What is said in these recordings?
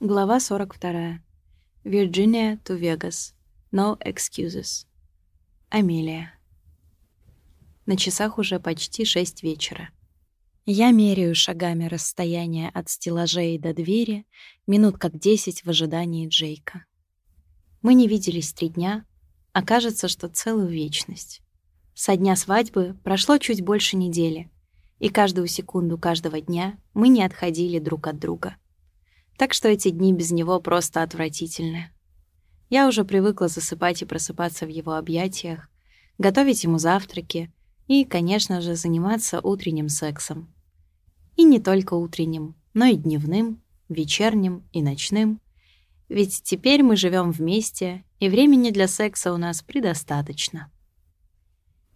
Глава 42. Virginia to Vegas. No excuses. Амелия. На часах уже почти шесть вечера. Я меряю шагами расстояние от стеллажей до двери, минут как десять в ожидании Джейка. Мы не виделись три дня, а кажется, что целую вечность. Со дня свадьбы прошло чуть больше недели, и каждую секунду каждого дня мы не отходили друг от друга — так что эти дни без него просто отвратительны. Я уже привыкла засыпать и просыпаться в его объятиях, готовить ему завтраки и, конечно же, заниматься утренним сексом. И не только утренним, но и дневным, вечерним и ночным. Ведь теперь мы живем вместе, и времени для секса у нас предостаточно.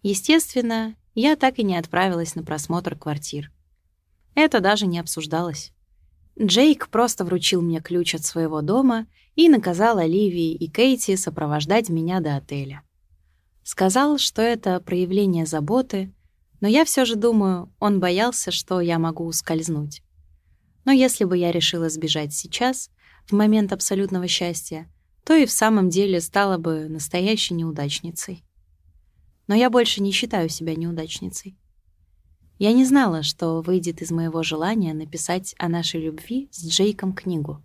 Естественно, я так и не отправилась на просмотр квартир. Это даже не обсуждалось. Джейк просто вручил мне ключ от своего дома и наказал Оливии и Кейти сопровождать меня до отеля. Сказал, что это проявление заботы, но я все же думаю, он боялся, что я могу ускользнуть. Но если бы я решила сбежать сейчас, в момент абсолютного счастья, то и в самом деле стала бы настоящей неудачницей. Но я больше не считаю себя неудачницей. Я не знала, что выйдет из моего желания написать о нашей любви с Джейком книгу.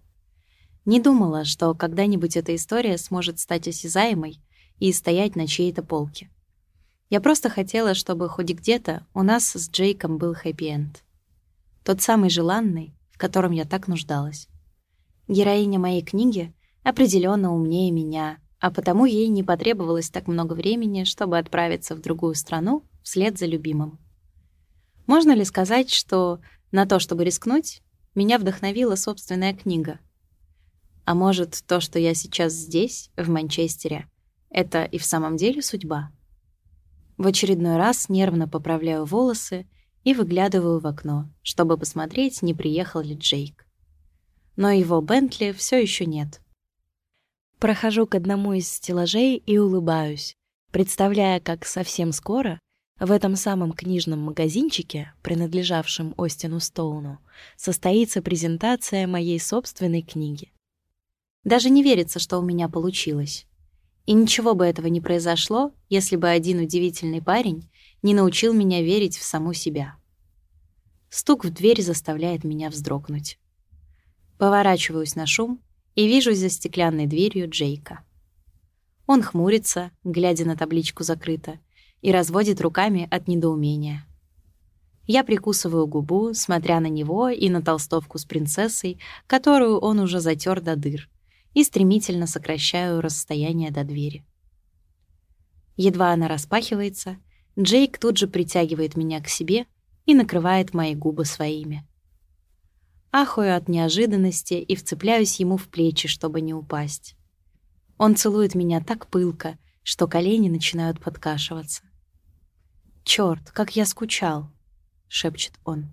Не думала, что когда-нибудь эта история сможет стать осязаемой и стоять на чьей-то полке. Я просто хотела, чтобы хоть где-то у нас с Джейком был хэппи-энд. Тот самый желанный, в котором я так нуждалась. Героиня моей книги определенно умнее меня, а потому ей не потребовалось так много времени, чтобы отправиться в другую страну вслед за любимым. Можно ли сказать, что на то, чтобы рискнуть, меня вдохновила собственная книга? А может, то, что я сейчас здесь, в Манчестере, это и в самом деле судьба? В очередной раз нервно поправляю волосы и выглядываю в окно, чтобы посмотреть, не приехал ли Джейк. Но его Бентли все еще нет. Прохожу к одному из стеллажей и улыбаюсь, представляя, как совсем скоро в этом самом книжном магазинчике, принадлежавшем Остину Стоуну, состоится презентация моей собственной книги. Даже не верится, что у меня получилось. И ничего бы этого не произошло, если бы один удивительный парень не научил меня верить в саму себя. Стук в дверь заставляет меня вздрогнуть. Поворачиваюсь на шум и вижу за стеклянной дверью Джейка. Он хмурится, глядя на табличку «Закрыто», и разводит руками от недоумения. Я прикусываю губу, смотря на него и на толстовку с принцессой, которую он уже затер до дыр, и стремительно сокращаю расстояние до двери. Едва она распахивается, Джейк тут же притягивает меня к себе и накрывает мои губы своими. Ахую от неожиданности и вцепляюсь ему в плечи, чтобы не упасть. Он целует меня так пылко, что колени начинают подкашиваться. «Чёрт, как я скучал!» — шепчет он.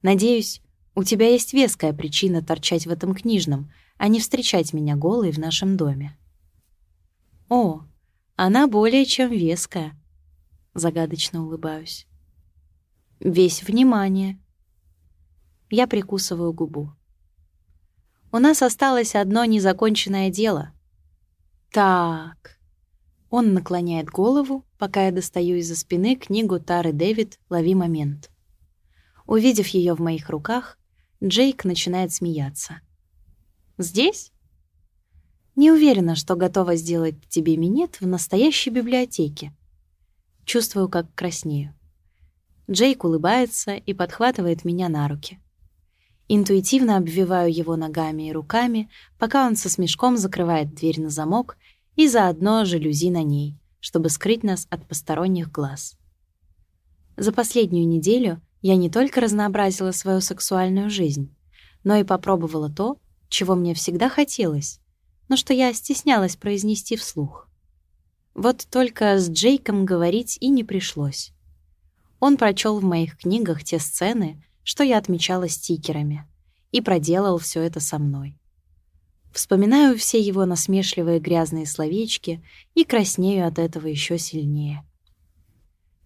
«Надеюсь, у тебя есть веская причина торчать в этом книжном, а не встречать меня голой в нашем доме». «О, она более чем веская», — загадочно улыбаюсь. «Весь внимание». Я прикусываю губу. «У нас осталось одно незаконченное дело». «Так...» Он наклоняет голову, пока я достаю из-за спины книгу Тары Дэвид «Лови момент». Увидев ее в моих руках, Джейк начинает смеяться. «Здесь?» «Не уверена, что готова сделать тебе минет в настоящей библиотеке». Чувствую, как краснею. Джейк улыбается и подхватывает меня на руки. Интуитивно обвиваю его ногами и руками, пока он со смешком закрывает дверь на замок и заодно жалюзи на ней, чтобы скрыть нас от посторонних глаз. За последнюю неделю я не только разнообразила свою сексуальную жизнь, но и попробовала то, чего мне всегда хотелось, но что я стеснялась произнести вслух. Вот только с Джейком говорить и не пришлось. Он прочел в моих книгах те сцены, что я отмечала стикерами, и проделал все это со мной. Вспоминаю все его насмешливые грязные словечки и краснею от этого еще сильнее.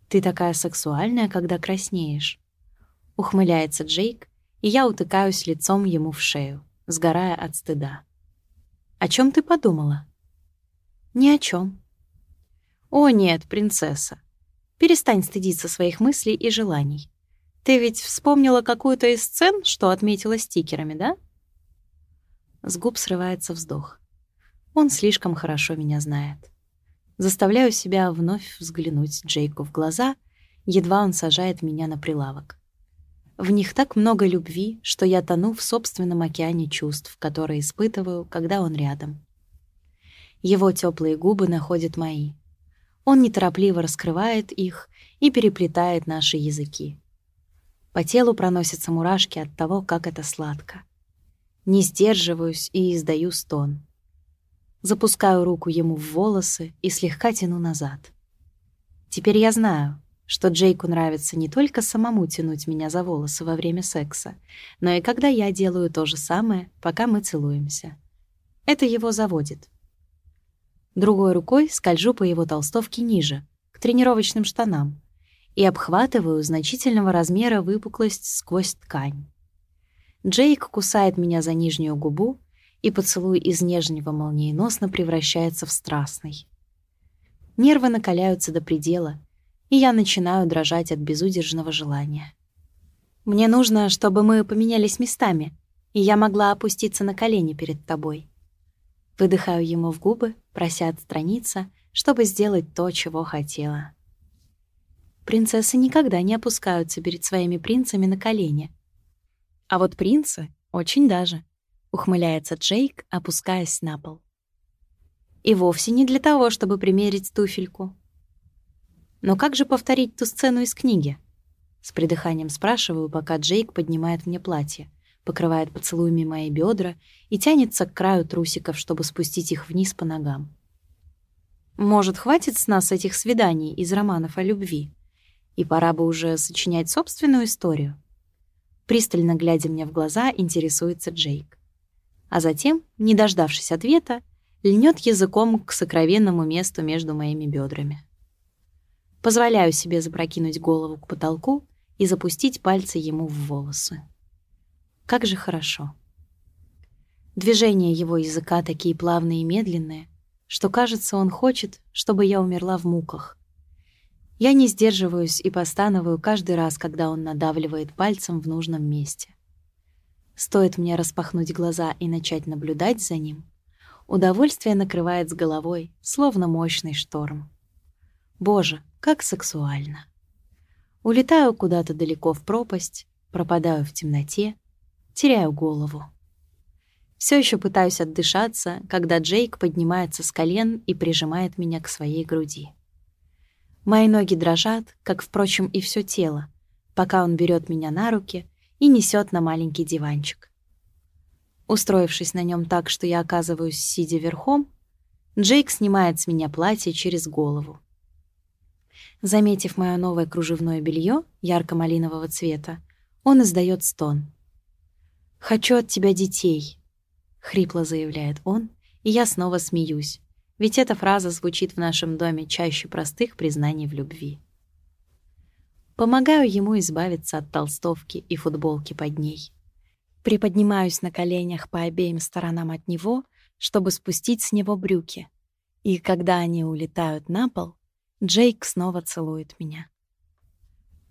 «Ты такая сексуальная, когда краснеешь», — ухмыляется Джейк, и я утыкаюсь лицом ему в шею. сгорая от стыда. «О чем ты подумала?» «Ни о чем. «О нет, принцесса, перестань стыдиться своих мыслей и желаний. Ты ведь вспомнила какую-то из сцен, что отметила стикерами, да?» С губ срывается вздох. Он слишком хорошо меня знает. Заставляю себя вновь взглянуть Джейку в глаза, едва он сажает меня на прилавок. В них так много любви, что я тону в собственном океане чувств, которые испытываю, когда он рядом. Его теплые губы находят мои. Он неторопливо раскрывает их и переплетает наши языки. По телу проносятся мурашки от того, как это сладко. Не сдерживаюсь и издаю стон. Запускаю руку ему в волосы и слегка тяну назад. Теперь я знаю, что Джейку нравится не только самому тянуть меня за волосы во время секса, но и когда я делаю то же самое, пока мы целуемся. Это его заводит. Другой рукой скольжу по его толстовке ниже, к тренировочным штанам, и обхватываю значительного размера выпуклость сквозь ткань. Джейк кусает меня за нижнюю губу, и поцелуй из нежнего молниеносно превращается в страстный. Нервы накаляются до предела, и я начинаю дрожать от безудержного желания. Мне нужно, чтобы мы поменялись местами, и я могла опуститься на колени перед тобой. Выдыхаю ему в губы, прося отстраниться, чтобы сделать то, чего хотела. Принцессы никогда не опускаются перед своими принцами на колени. А вот принцы очень даже ухмыляется Джейк, опускаясь на пол. И вовсе не для того, чтобы примерить туфельку. Но как же повторить ту сцену из книги? С придыханием спрашиваю, пока Джейк поднимает мне платье, покрывает поцелуями мои бедра и тянется к краю трусиков, чтобы спустить их вниз по ногам. Может, хватит с нас этих свиданий из романов о любви? И пора бы уже сочинять собственную историю. Пристально глядя мне в глаза, интересуется Джейк а затем, не дождавшись ответа, льнет языком к сокровенному месту между моими бедрами. Позволяю себе запрокинуть голову к потолку и запустить пальцы ему в волосы. Как же хорошо. Движения его языка такие плавные и медленные, что, кажется, он хочет, чтобы я умерла в муках. Я не сдерживаюсь и постановую каждый раз, когда он надавливает пальцем в нужном месте. Стоит мне распахнуть глаза и начать наблюдать за ним, удовольствие накрывает с головой, словно мощный шторм. Боже, как сексуально. Улетаю куда-то далеко в пропасть, пропадаю в темноте, теряю голову. Все еще пытаюсь отдышаться, когда Джейк поднимается с колен и прижимает меня к своей груди. Мои ноги дрожат, как, впрочем, и все тело, пока он берет меня на руки и несет на маленький диванчик. Устроившись на нем так, что я оказываюсь сидя верхом, Джейк снимает с меня платье через голову. Заметив мое новое кружевное белье ярко-малинового цвета, он издает стон. «Хочу от тебя детей», — хрипло заявляет он, и я снова смеюсь, ведь эта фраза звучит в нашем доме чаще простых признаний в любви. Помогаю ему избавиться от толстовки и футболки под ней. Приподнимаюсь на коленях по обеим сторонам от него, чтобы спустить с него брюки. И когда они улетают на пол, Джейк снова целует меня.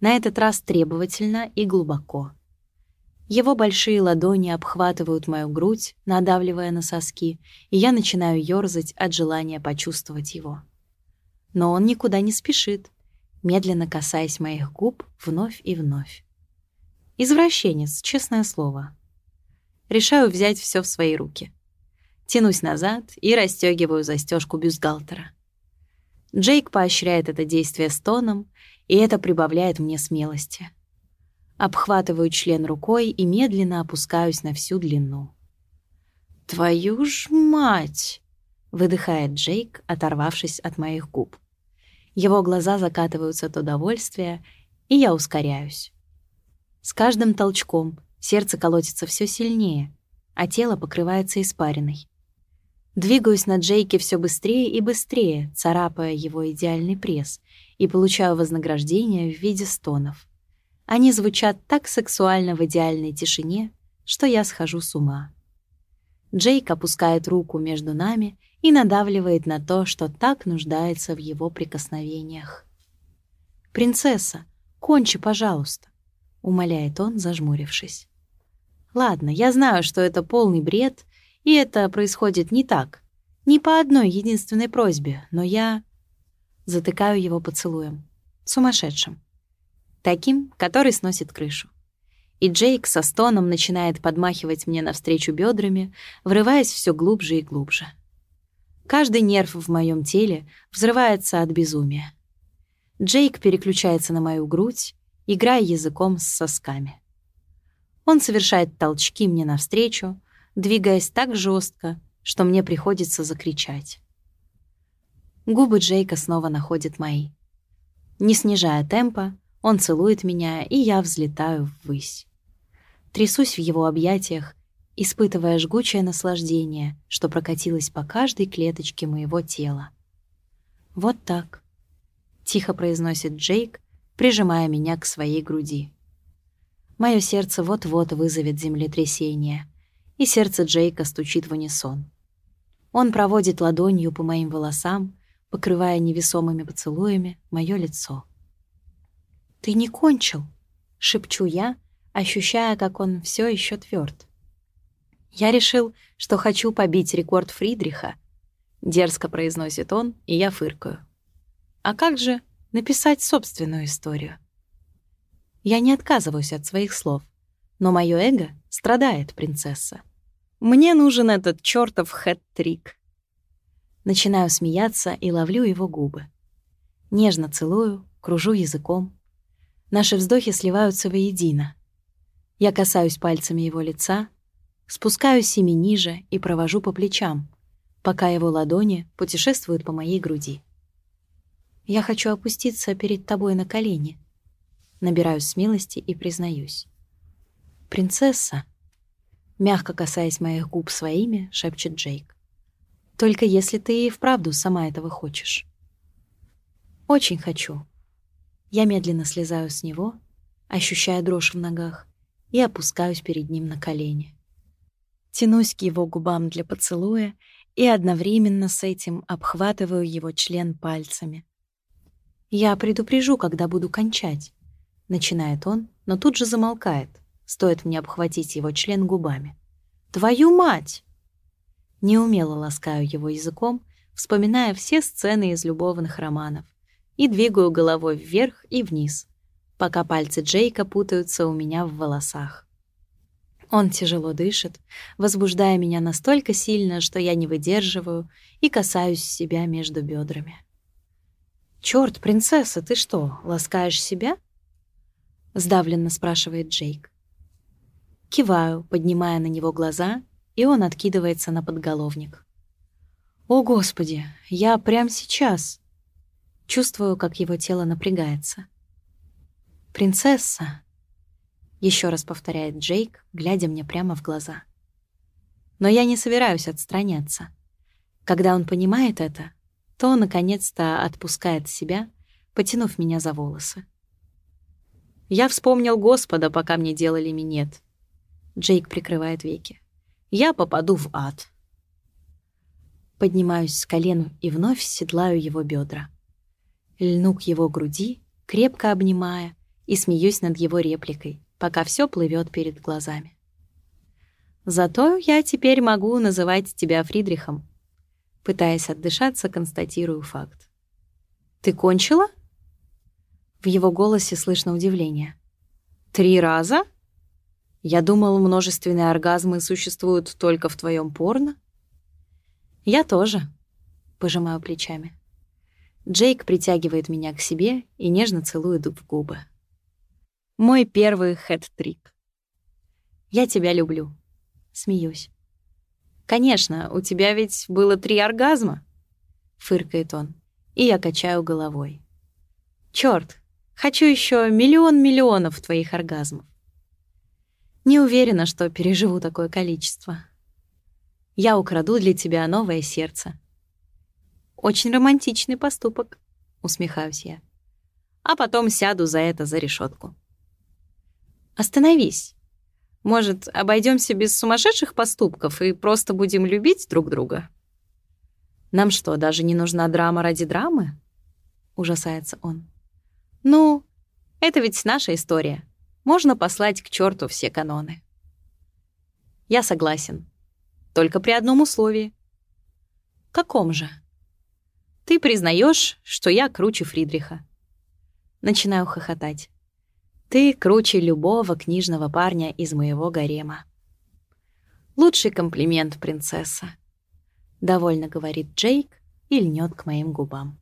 На этот раз требовательно и глубоко. Его большие ладони обхватывают мою грудь, надавливая на соски, и я начинаю ёрзать от желания почувствовать его. Но он никуда не спешит медленно касаясь моих губ вновь и вновь. Извращенец, честное слово. Решаю взять все в свои руки. Тянусь назад и расстегиваю застежку бюстгальтера. Джейк поощряет это действие стоном, и это прибавляет мне смелости. Обхватываю член рукой и медленно опускаюсь на всю длину. «Твою ж мать!» — выдыхает Джейк, оторвавшись от моих губ. Его глаза закатываются от удовольствия, и я ускоряюсь. С каждым толчком сердце колотится все сильнее, а тело покрывается испариной. Двигаюсь на Джейке все быстрее и быстрее, царапая его идеальный пресс, и получаю вознаграждение в виде стонов. Они звучат так сексуально в идеальной тишине, что я схожу с ума. Джейк опускает руку между нами и надавливает на то, что так нуждается в его прикосновениях. «Принцесса, кончи, пожалуйста», — умоляет он, зажмурившись. «Ладно, я знаю, что это полный бред, и это происходит не так, не по одной единственной просьбе, но я...» Затыкаю его поцелуем. Сумасшедшим. Таким, который сносит крышу. И Джейк со стоном начинает подмахивать мне навстречу бедрами, врываясь все глубже и глубже. Каждый нерв в моем теле взрывается от безумия. Джейк переключается на мою грудь, играя языком с сосками. Он совершает толчки мне навстречу, двигаясь так жестко, что мне приходится закричать. Губы Джейка снова находят мои. Не снижая темпа, он целует меня, и я взлетаю ввысь. Трясусь в его объятиях, испытывая жгучее наслаждение, что прокатилось по каждой клеточке моего тела. «Вот так», — тихо произносит Джейк, прижимая меня к своей груди. Мое сердце вот-вот вызовет землетрясение, и сердце Джейка стучит в унисон. Он проводит ладонью по моим волосам, покрывая невесомыми поцелуями мое лицо. «Ты не кончил», — шепчу я, ощущая, как он все еще тверд. «Я решил, что хочу побить рекорд Фридриха», — дерзко произносит он, и я фыркаю. «А как же написать собственную историю?» Я не отказываюсь от своих слов, но мое эго страдает, принцесса. Мне нужен этот чертов хэт-трик. Начинаю смеяться и ловлю его губы. Нежно целую, кружу языком. Наши вздохи сливаются воедино. Я касаюсь пальцами его лица, спускаюсь ими ниже и провожу по плечам, пока его ладони путешествуют по моей груди. Я хочу опуститься перед тобой на колени. Набираюсь смелости и признаюсь. «Принцесса», мягко касаясь моих губ своими, шепчет Джейк. «Только если ты и вправду сама этого хочешь». «Очень хочу». Я медленно слезаю с него, ощущая дрожь в ногах, и опускаюсь перед ним на колени. Тянусь к его губам для поцелуя и одновременно с этим обхватываю его член пальцами. «Я предупрежу, когда буду кончать», — начинает он, но тут же замолкает, стоит мне обхватить его член губами. «Твою мать!» Неумело ласкаю его языком, вспоминая все сцены из любовных романов, и двигаю головой вверх и вниз, пока пальцы Джейка путаются у меня в волосах. Он тяжело дышит, возбуждая меня настолько сильно, что я не выдерживаю и касаюсь себя между бедрами. «Чёрт, принцесса, ты что, ласкаешь себя?» — сдавленно спрашивает Джейк. Киваю, поднимая на него глаза, и он откидывается на подголовник. «О, Господи, я прямо сейчас!» Чувствую, как его тело напрягается. «Принцесса!» — еще раз повторяет Джейк, глядя мне прямо в глаза. Но я не собираюсь отстраняться. Когда он понимает это, то наконец-то отпускает себя, потянув меня за волосы. Я вспомнил Господа, пока мне делали минет. Джейк прикрывает веки. «Я попаду в ад». Поднимаюсь с колен и вновь седлаю его бедра. Льну к его груди, крепко обнимая, и смеюсь над его репликой, пока все плывет перед глазами. «Зато я теперь могу называть тебя Фридрихом», пытаясь отдышаться, констатирую факт. «Ты кончила?» В его голосе слышно удивление. «Три раза?» Я думал, множественные оргазмы существуют только в твоем порно. Я тоже, пожимаю плечами. Джейк притягивает меня к себе и нежно целует в губы. Мой первый хэт-трик. Я тебя люблю. Смеюсь. Конечно, у тебя ведь было три оргазма, фыркает он, и я качаю головой. Чёрт, хочу еще миллион миллионов твоих оргазмов. Не уверена, что переживу такое количество. Я украду для тебя новое сердце. Очень романтичный поступок, усмехаюсь я. А потом сяду за это за решетку. Остановись. Может, обойдемся без сумасшедших поступков и просто будем любить друг друга? Нам что, даже не нужна драма ради драмы? Ужасается он. Ну, это ведь наша история. Можно послать к черту все каноны. Я согласен. Только при одном условии. Каком же? Ты признаешь, что я круче Фридриха. Начинаю хохотать. Ты круче любого книжного парня из моего гарема. Лучший комплимент, принцесса. Довольно говорит Джейк и льнет к моим губам.